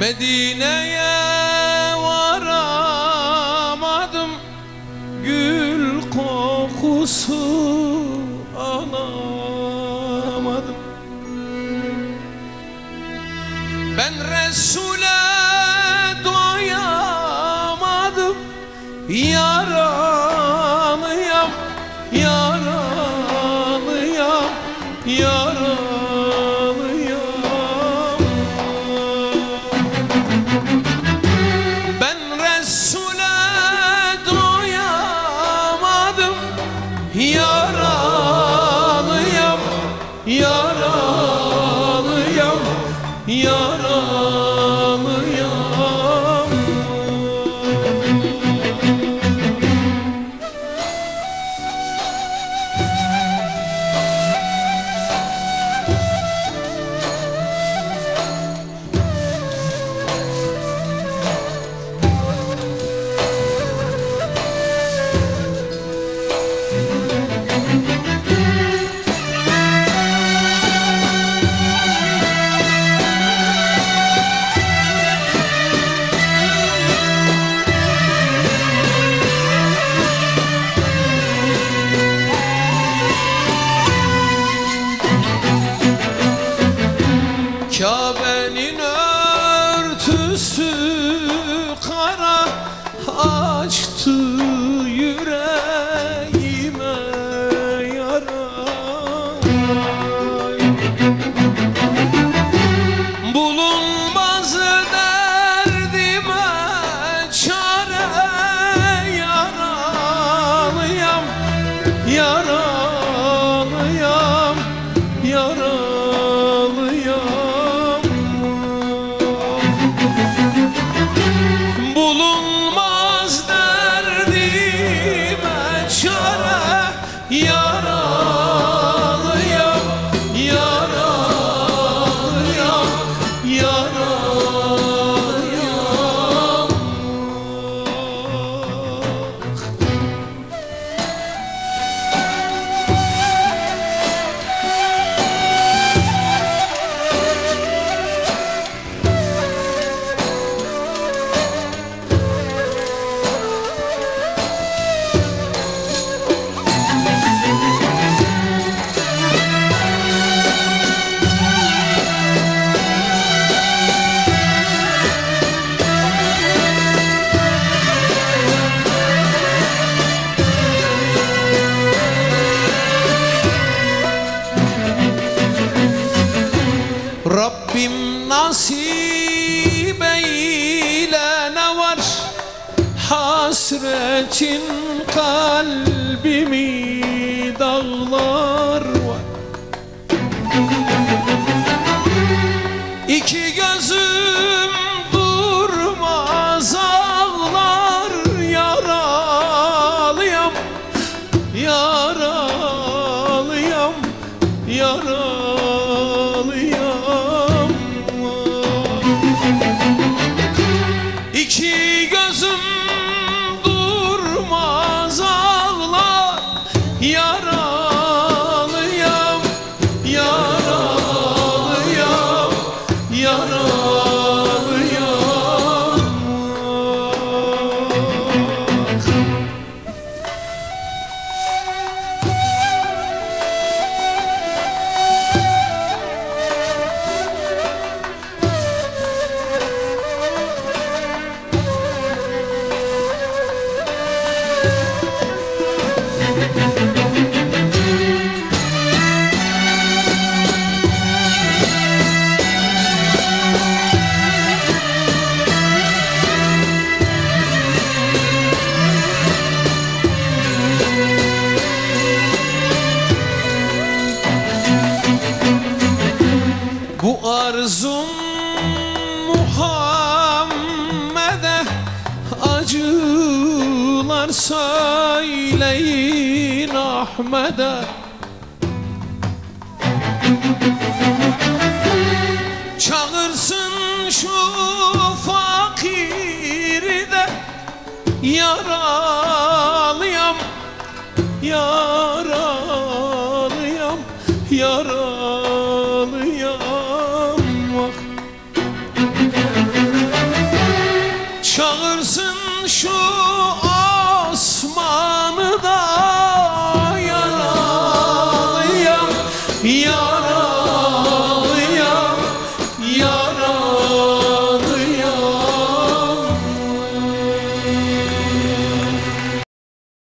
Medine'ye varamadım. Gül kokusu alamadım. Ben Resul'e Yaralıyam, Şabenim nasip eyle ne var? Hasretin kalbimi dağlar söyleyin Ahmet'e. Çağırsın şu fakiri de Yaralıyam, yaralıyam,